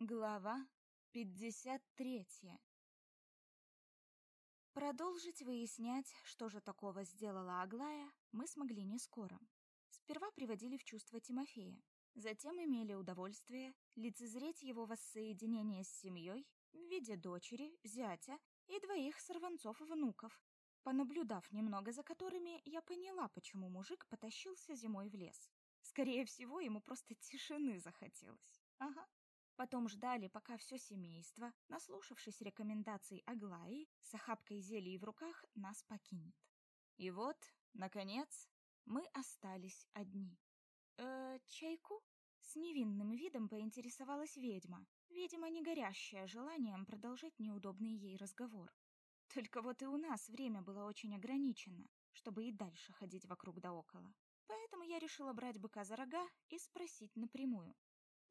Глава 53 Продолжить выяснять, что же такого сделала Аглая, мы смогли не скоро. Сперва приводили в чувство Тимофея, затем имели удовольствие лицезреть его воссоединение с семьей в виде дочери, зятя и двоих сорванцов-внуков, понаблюдав немного за которыми, я поняла, почему мужик потащился зимой в лес. Скорее всего, ему просто тишины захотелось. Ага. Потом ждали, пока все семейство, наслушавшись рекомендаций Аглаи, с охапкой зелий в руках, нас покинет. И вот, наконец, мы остались одни. «Э, чайку?» С невинным видом поинтересовалась ведьма, видимо, не горящая желанием продолжать неудобный ей разговор. Только вот и у нас время было очень ограничено, чтобы и дальше ходить вокруг да около. Поэтому я решила брать быка за рога и спросить напрямую.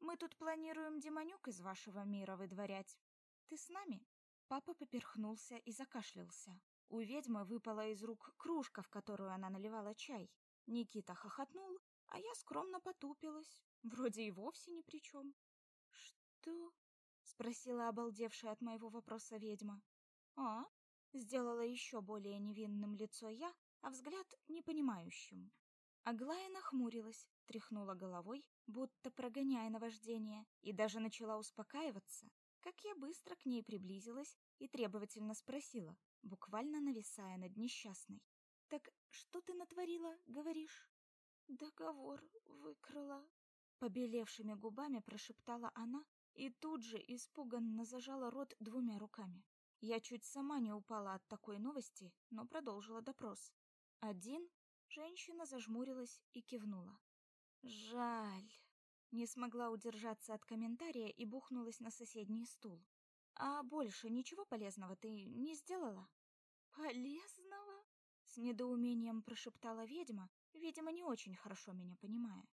Мы тут планируем демонюк из вашего мира выдворять. Ты с нами? Папа поперхнулся и закашлялся. У ведьмы выпала из рук кружка, в которую она наливала чай. Никита хохотнул, а я скромно потупилась. Вроде и вовсе ни при чем. Что? спросила обалдевшая от моего вопроса ведьма. А? Сделала еще более невинным лицо я, а взгляд непонимающим. Аглая нахмурилась, тряхнула головой, будто прогоняя наваждение, и даже начала успокаиваться, как я быстро к ней приблизилась и требовательно спросила, буквально нависая над несчастной. «Так что ты натворила, говоришь?» «Договор выкрала», — побелевшими губами прошептала она и тут же испуганно зажала рот двумя руками. Я чуть сама не упала от такой новости, но продолжила допрос. Один Женщина зажмурилась и кивнула. Жаль. Не смогла удержаться от комментария и бухнулась на соседний стул. А больше ничего полезного ты не сделала? Полезного? С недоумением прошептала ведьма, видимо, не очень хорошо меня понимая.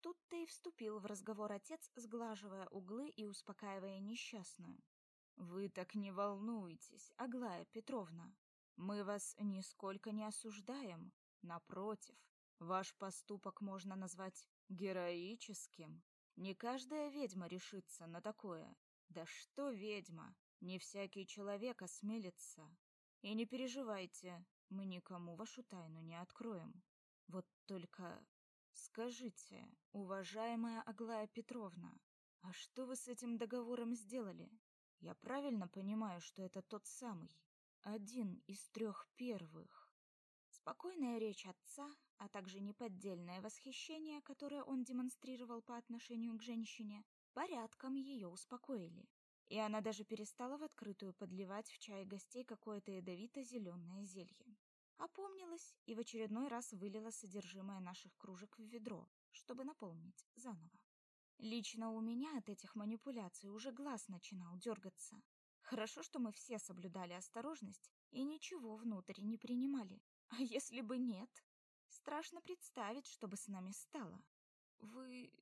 Тут-то и вступил в разговор отец, сглаживая углы и успокаивая несчастную. Вы так не волнуйтесь, Аглая Петровна. Мы вас нисколько не осуждаем. Напротив, ваш поступок можно назвать героическим. Не каждая ведьма решится на такое. Да что ведьма? Не всякий человек осмелится. И не переживайте, мы никому вашу тайну не откроем. Вот только скажите, уважаемая Аглая Петровна, а что вы с этим договором сделали? Я правильно понимаю, что это тот самый, один из трех первых? Спокойная речь отца, а также неподдельное восхищение, которое он демонстрировал по отношению к женщине, порядком ее успокоили. И она даже перестала в открытую подливать в чай гостей какое-то ядовито-зеленое зелье. Опомнилась и в очередной раз вылила содержимое наших кружек в ведро, чтобы наполнить заново. Лично у меня от этих манипуляций уже глаз начинал дергаться. Хорошо, что мы все соблюдали осторожность и ничего внутрь не принимали, а если бы нет? Страшно представить, что бы с нами стало. Вы...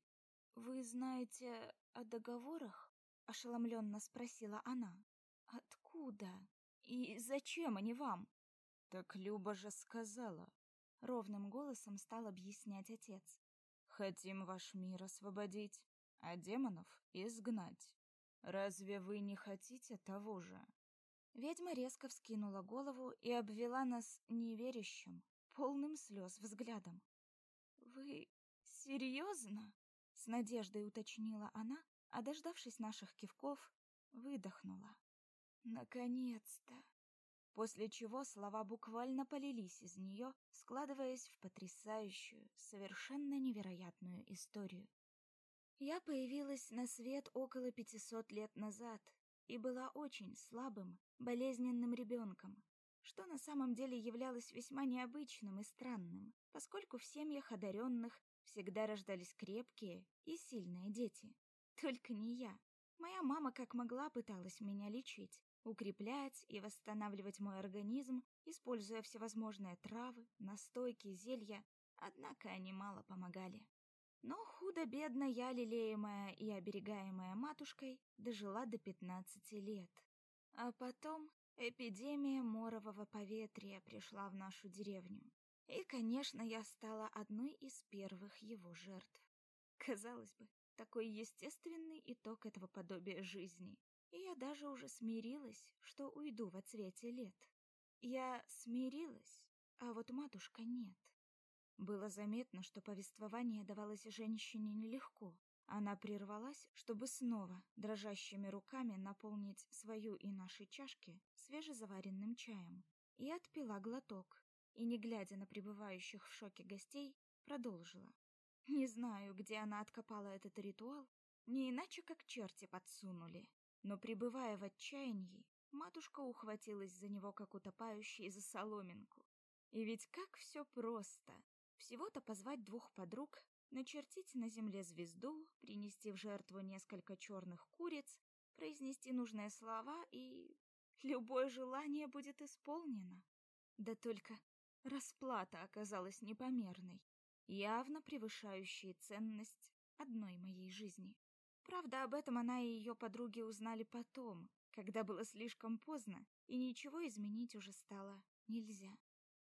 вы знаете о договорах? Ошеломленно спросила она. Откуда? И зачем они вам? Так Люба же сказала. Ровным голосом стал объяснять отец. Хотим ваш мир освободить, а демонов изгнать. Разве вы не хотите того же? Ведьма резко вскинула голову и обвела нас неверящим, полным слез взглядом. «Вы серьезно?» — с надеждой уточнила она, а, дождавшись наших кивков, выдохнула. «Наконец-то!» После чего слова буквально полились из нее, складываясь в потрясающую, совершенно невероятную историю. Я появилась на свет около пятисот лет назад и была очень слабым, болезненным ребенком, что на самом деле являлось весьма необычным и странным, поскольку в семьях одаренных всегда рождались крепкие и сильные дети. Только не я. Моя мама как могла пыталась меня лечить, укреплять и восстанавливать мой организм, используя всевозможные травы, настойки, зелья, однако они мало помогали. Но худо-бедно я, лелеемая и оберегаемая матушкой, дожила до пятнадцати лет. А потом эпидемия морового поветрия пришла в нашу деревню. И, конечно, я стала одной из первых его жертв. Казалось бы, такой естественный итог этого подобия жизни. И я даже уже смирилась, что уйду во цвете лет. Я смирилась, а вот матушка нет. Было заметно, что повествование давалось женщине нелегко. Она прервалась, чтобы снова дрожащими руками наполнить свою и наши чашки свежезаваренным чаем. И отпила глоток, и, не глядя на пребывающих в шоке гостей, продолжила. Не знаю, где она откопала этот ритуал, не иначе как черти подсунули. Но, пребывая в отчаянии, матушка ухватилась за него, как утопающий за соломинку. И ведь как все просто. Всего-то позвать двух подруг, начертить на земле звезду, принести в жертву несколько черных куриц, произнести нужные слова, и любое желание будет исполнено. Да только расплата оказалась непомерной, явно превышающей ценность одной моей жизни. Правда, об этом она и ее подруги узнали потом, когда было слишком поздно, и ничего изменить уже стало нельзя.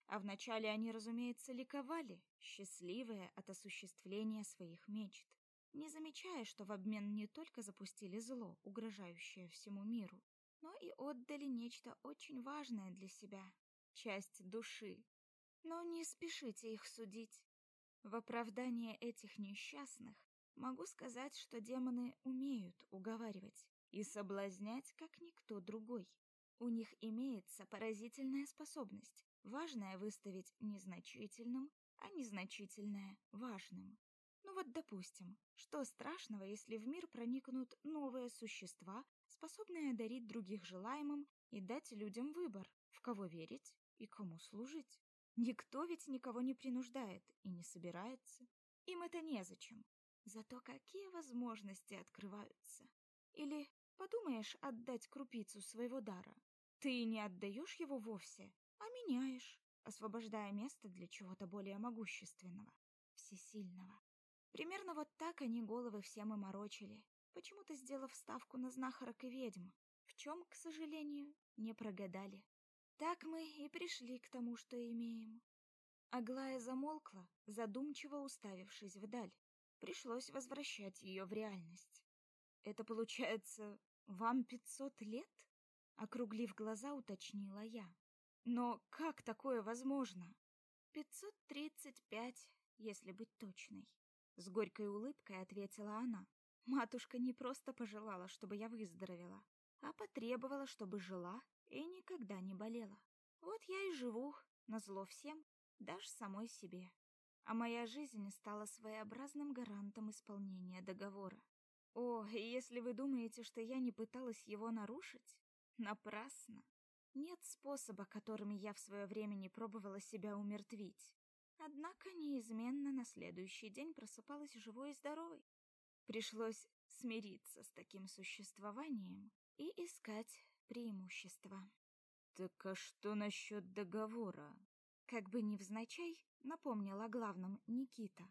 А вначале они, разумеется, ликовали, счастливые от осуществления своих мечт, не замечая, что в обмен не только запустили зло, угрожающее всему миру, но и отдали нечто очень важное для себя, часть души. Но не спешите их судить. В оправдание этих несчастных могу сказать, что демоны умеют уговаривать и соблазнять, как никто другой. У них имеется поразительная способность важное выставить незначительным, а незначительное — важным. Ну вот, допустим, что страшного, если в мир проникнут новые существа, способные одарить других желаемым и дать людям выбор, в кого верить и кому служить? Никто ведь никого не принуждает и не собирается. Им это незачем. Зато какие возможности открываются. Или подумаешь отдать крупицу своего дара. Ты не отдаешь его вовсе, а меняешь, освобождая место для чего-то более могущественного, всесильного. Примерно вот так они головы всем и морочили, почему-то сделав ставку на знахарок и ведьм, в чем, к сожалению, не прогадали. Так мы и пришли к тому, что имеем. Аглая замолкла, задумчиво уставившись вдаль. Пришлось возвращать ее в реальность. Это получается, вам пятьсот лет? Округлив глаза, уточнила я. Но как такое возможно? Пятьсот тридцать пять, если быть точной. С горькой улыбкой ответила она. Матушка не просто пожелала, чтобы я выздоровела, а потребовала, чтобы жила и никогда не болела. Вот я и живу, назло всем, даже самой себе. А моя жизнь стала своеобразным гарантом исполнения договора. О, если вы думаете, что я не пыталась его нарушить, напрасно. Нет способа, которыми я в свое время не пробовала себя умертвить. Однако неизменно на следующий день просыпалась живой и здоровой. Пришлось смириться с таким существованием и искать преимущества. Так а что насчет договора? Как бы невзначай напомнил о главном Никита.